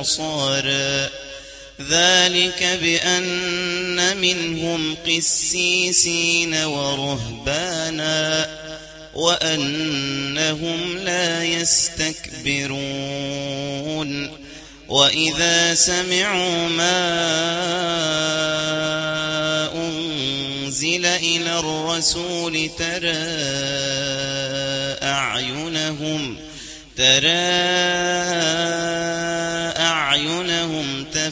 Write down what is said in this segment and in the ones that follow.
إنا نصارى ذلك بأن منهم قسيسين ورهبانا وأنهم لا يستكبرون. وإذا سمعوا ما أنزل إلى الرسول ترى أعينهم ترى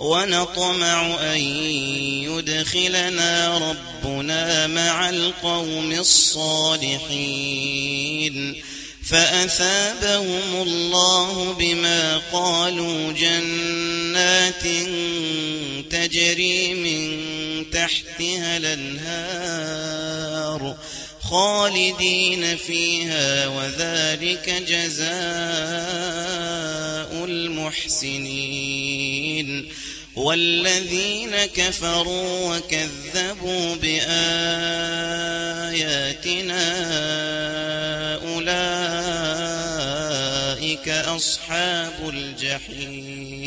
ونطمع أن يدخلنا ربنا مع القوم الصالحين. فأثابهم الله بما قالوا جنات تجري من تحتها الأنهار. خالدين فيها وذلك جزاء المحسنين والذين كفروا وكذبوا بآياتنا أولئك أصحاب الجحيم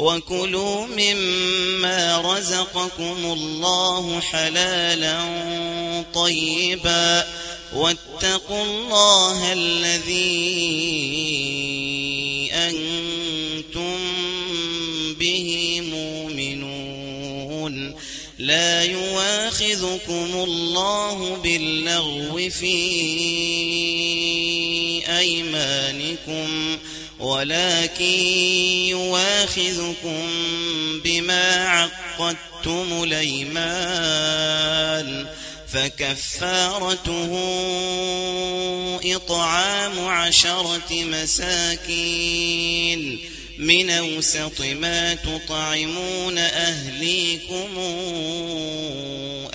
وكلوا مما رزقكم الله حلالا طيبا. واتقوا الله الذي أنتم به مؤمنون. لا يواخذكم الله باللغو في أيمانكم. ولكن يواخذكم بما عقدتم الأيمان فكفارته إطعام عشرة مساكين من أوسط ما تطعمون أهليكم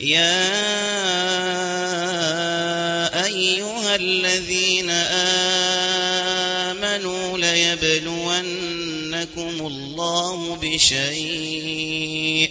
يا أيها الذين آمنوا ليبلونكم الله بشيء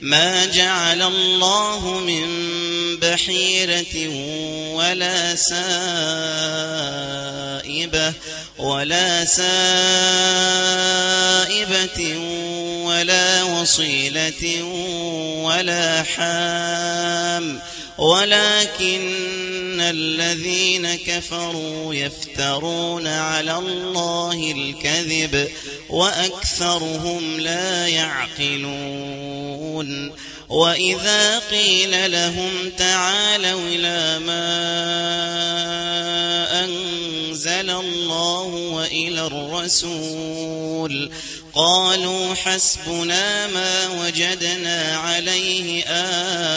ما جعل الله من بحيرة ولا سائبة ولا سائبة ولا وصيلة ولا حام. ولكن الذين كفروا يفترون على الله الكذب وأكثرهم لا يعقلون وإذا قيل لهم تعالوا إلى ما أنزل الله وإلى الرسول قالوا حسبنا ما وجدنا عليه آباءنا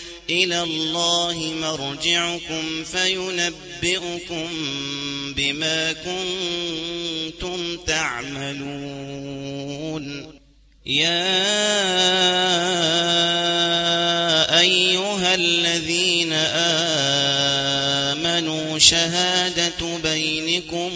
إلى الله مرجعكم فينبئكم بما كنتم تعملون. يا أيها الذين آمنوا شهادة بينكم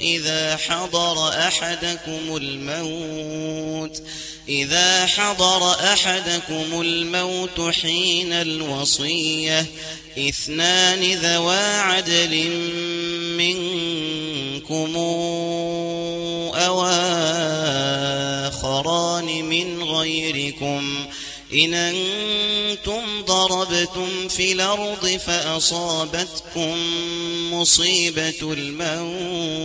إذا حضر أحدكم الموت إذا حضر أحدكم الموت حين الوصية إثنان ذوا عدل منكم أو آخران من غيركم. إن أنتم ضربتم في الأرض فأصابتكم مصيبة الموت.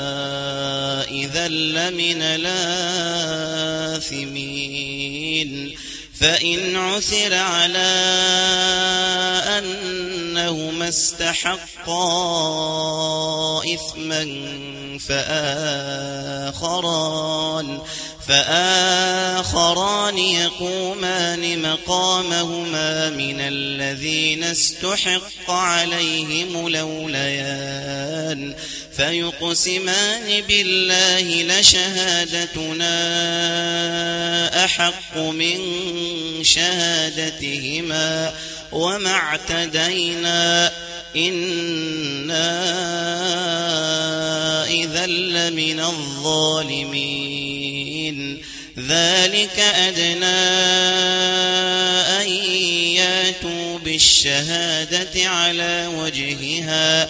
لمن الآثمين فإن عثر على أنهما استحقا إثما فآخران فآخران يقومان مقامهما من الذين استحق عليهم لوليان فيقسمان بالله لشهادتنا أحق من شهادتهما وما اعتدينا إنا إذا لمن الظالمين. ذلك أدنى أن ياتوا بالشهادة على وجهها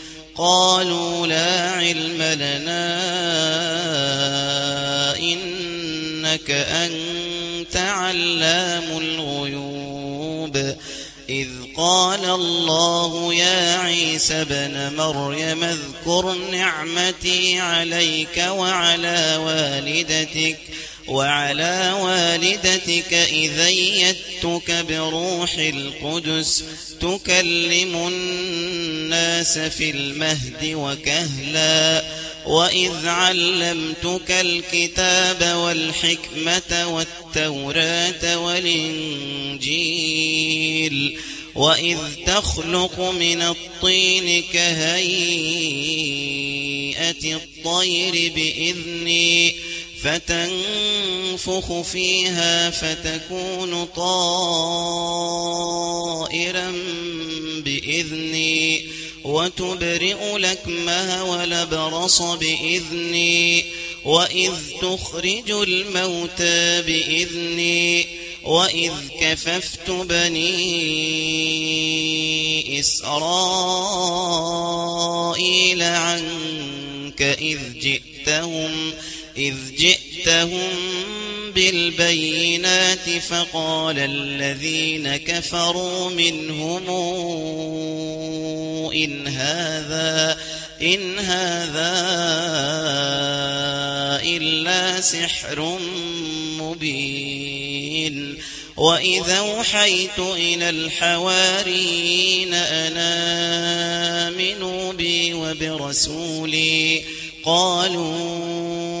قالوا لا علم لنا إنك أنت علام الغيوب. إذ قال الله يا عيسى بن مريم اذكر نعمتي عليك وعلى والدتك وعلى والدتك إذا يدتك بروح القدس تكلم الناس في المهد وكهلا وإذ علمتك الكتاب والحكمة والتوراة والإنجيل وإذ تخلق من الطين كهيئة الطير بإذني فتنفخ فيها فتكون طائرا بإذني وتبرئ لكمها ولبرص بإذني وإذ تخرج الموتى بإذني وإذ كففت بني إسرائيل عنك إذ جئتهم إذ جئتهم بالبينات فقال الذين كفروا منهم إن هذا إن هذا إلا سحر مبين. وإذا أوحيت إلى الحواريين أنا آمنوا بي وبرسولي قالوا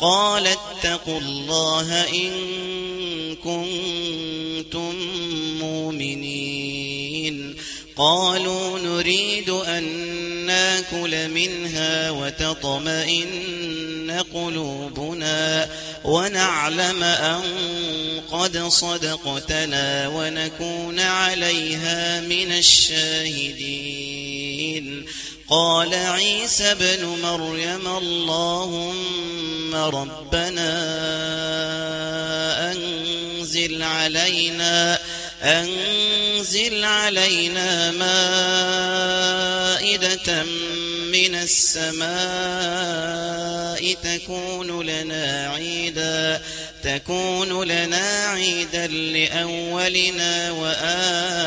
قال اتقوا الله إن كنتم مؤمنين. قالوا نريد أن نأكل منها وتطمئن قلوبنا ونعلم أن قد صدقتنا ونكون عليها من الشاهدين. قال عيسى بن مريم اللهم ربنا أنزل علينا أنزل علينا مائدة من السماء تكون لنا عيدا تكون لنا عيدا لأولنا وآخرنا.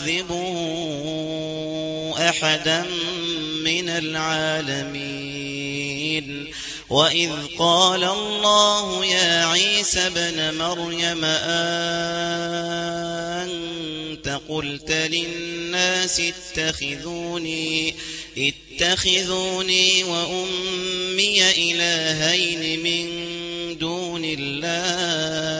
أعذبه أحدا من العالمين. وإذ قال الله يا عيسى بن مريم أنت قلت للناس اتخذوني اتخذوني وأمي إلهين من دون الله.